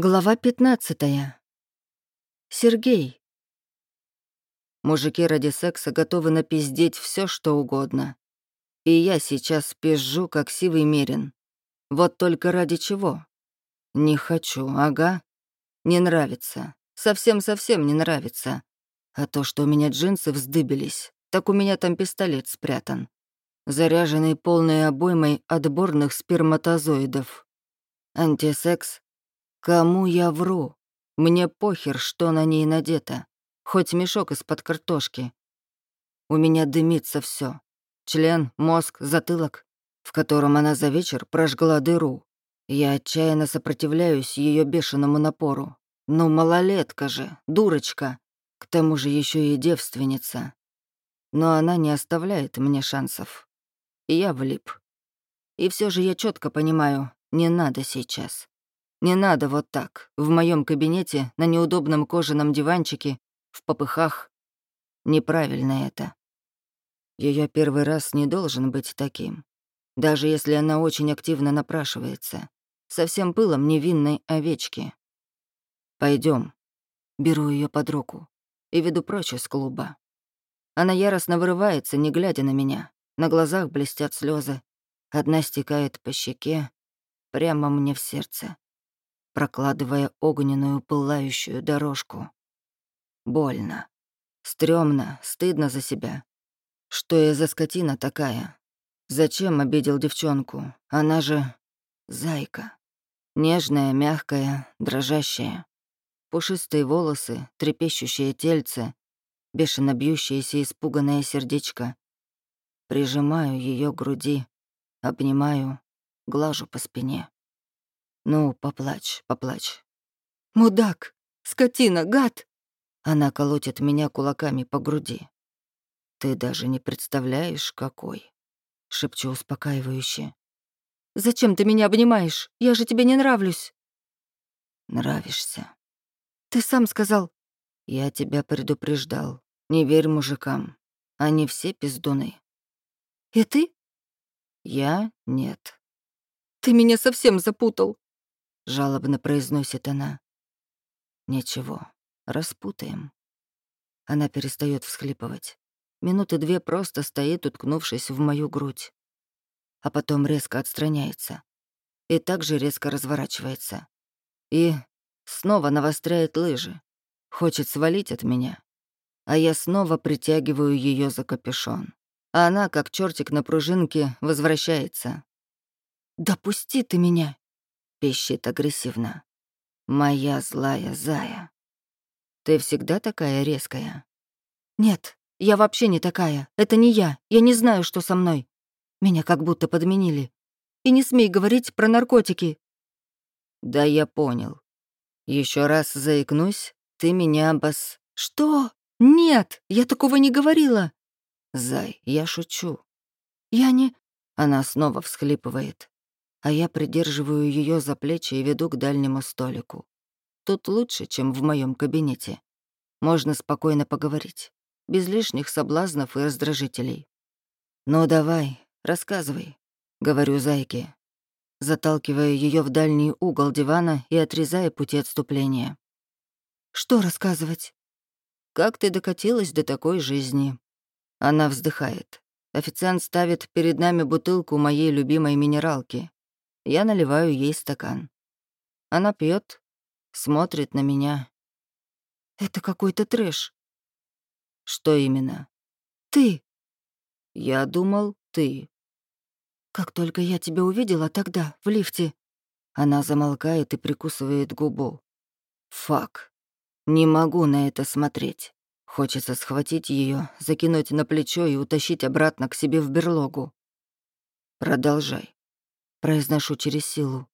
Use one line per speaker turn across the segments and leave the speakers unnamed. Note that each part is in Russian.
Глава 15. Сергей. Мужики ради секса готовы напиздеть все, что угодно. И я сейчас пизжу, как сивый мерин. Вот только ради чего? Не хочу, ага. Не нравится. Совсем-совсем не нравится. А то, что у меня джинсы вздыбились, так у меня там пистолет спрятан. Заряженный полной обоймой отборных сперматозоидов. Антисекс Кому я вру? Мне похер, что на ней надето. Хоть мешок из-под картошки. У меня дымится все. Член, мозг, затылок, в котором она за вечер прожгла дыру. Я отчаянно сопротивляюсь ее бешеному напору. Ну, малолетка же, дурочка. К тому же еще и девственница. Но она не оставляет мне шансов. Я влип. И все же я четко понимаю, не надо сейчас. Не надо вот так, в моем кабинете, на неудобном кожаном диванчике, в попыхах. Неправильно это. Ее первый раз не должен быть таким. Даже если она очень активно напрашивается. Со всем пылом невинной овечки. Пойдем. Беру ее под руку и веду прочь из клуба. Она яростно вырывается, не глядя на меня. На глазах блестят слезы. Одна стекает по щеке, прямо мне в сердце прокладывая огненную пылающую дорожку. Больно. стрёмно, стыдно за себя. Что я за скотина такая? Зачем обидел девчонку? Она же зайка. Нежная, мягкая, дрожащая. Пушистые волосы, трепещущее тельце, бешено бьющееся испуганное сердечко. Прижимаю ее к груди, обнимаю, глажу по спине. Ну, поплачь, поплачь. Мудак, скотина, гад! Она колотит меня кулаками по груди. Ты даже не представляешь, какой. Шепчу успокаивающе. Зачем ты меня обнимаешь? Я же тебе не нравлюсь. Нравишься. Ты сам сказал. Я тебя предупреждал. Не верь мужикам. Они все пиздуны. И ты? Я — нет. Ты меня совсем запутал жалобно произносит она. Ничего, распутаем. Она перестает всхлипывать. Минуты две просто стоит, уткнувшись в мою грудь. А потом резко отстраняется. И также резко разворачивается. И снова навостряет лыжи. Хочет свалить от меня. А я снова притягиваю ее за капюшон. А она, как чертик на пружинке, возвращается. «Допусти ты меня!» Пищит агрессивно. «Моя злая зая. Ты всегда такая резкая?» «Нет, я вообще не такая. Это не я. Я не знаю, что со мной. Меня как будто подменили. И не смей говорить про наркотики». «Да я понял. Еще раз заикнусь, ты меня обос...» «Что? Нет, я такого не говорила». «Зай, я шучу». «Я не...» Она снова всхлипывает а я придерживаю ее за плечи и веду к дальнему столику. Тут лучше, чем в моем кабинете. Можно спокойно поговорить, без лишних соблазнов и раздражителей. «Ну давай, рассказывай», — говорю зайке, заталкивая ее в дальний угол дивана и отрезая пути отступления. «Что рассказывать?» «Как ты докатилась до такой жизни?» Она вздыхает. Официант ставит перед нами бутылку моей любимой минералки. Я наливаю ей стакан. Она пьет, смотрит на меня. Это какой-то трэш. Что именно? Ты. Я думал, ты. Как только я тебя увидела тогда, в лифте. Она замолкает и прикусывает губу. Фак. Не могу на это смотреть. Хочется схватить ее, закинуть на плечо и утащить обратно к себе в берлогу. Продолжай. Произношу через силу.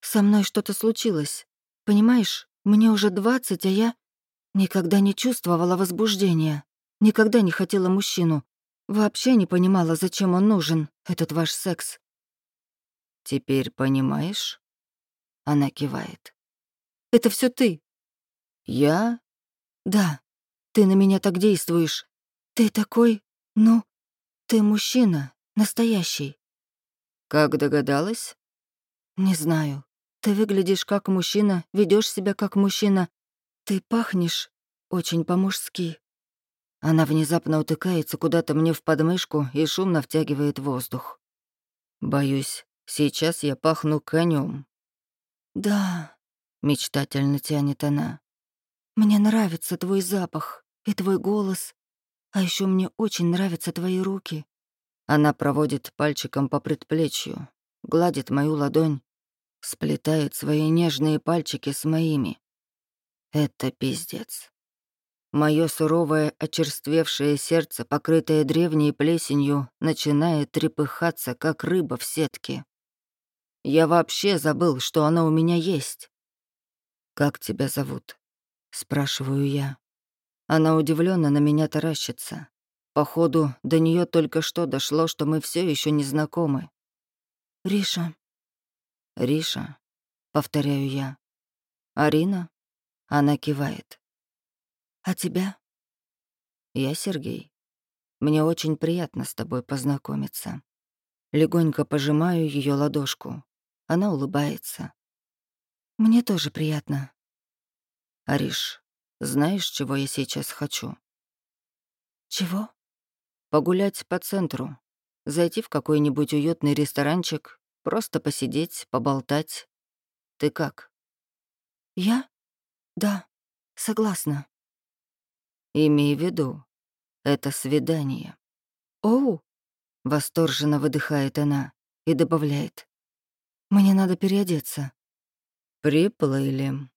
«Со мной что-то случилось. Понимаешь, мне уже двадцать, а я никогда не чувствовала возбуждения, никогда не хотела мужчину, вообще не понимала, зачем он нужен, этот ваш секс». «Теперь понимаешь?» Она кивает. «Это все ты». «Я?» «Да, ты на меня так действуешь. Ты такой, ну, ты мужчина, настоящий. «Как догадалась?» «Не знаю. Ты выглядишь как мужчина, ведешь себя как мужчина. Ты пахнешь очень по-мужски». Она внезапно утыкается куда-то мне в подмышку и шумно втягивает воздух. Боюсь, сейчас я пахну конем. «Да», — мечтательно тянет она. «Мне нравится твой запах и твой голос, а еще мне очень нравятся твои руки». Она проводит пальчиком по предплечью, гладит мою ладонь, сплетает свои нежные пальчики с моими. Это пиздец. Мое суровое, очерствевшее сердце, покрытое древней плесенью, начинает трепыхаться, как рыба в сетке. Я вообще забыл, что она у меня есть. «Как тебя зовут?» — спрашиваю я. Она удивленно на меня таращится. Походу, до нее только что дошло, что мы все еще не знакомы. «Риша». «Риша», — повторяю я. «Арина?» — она кивает. «А тебя?» «Я Сергей. Мне очень приятно с тобой познакомиться». Легонько пожимаю ее ладошку. Она улыбается. «Мне тоже приятно». «Ариш, знаешь, чего я сейчас хочу?» «Чего?» «Погулять по центру. Зайти в какой-нибудь уютный ресторанчик, просто посидеть, поболтать. Ты как?» «Я? Да, согласна». Имей в виду, это свидание. Оу! Восторженно выдыхает она и добавляет. Мне надо переодеться. Приплыли.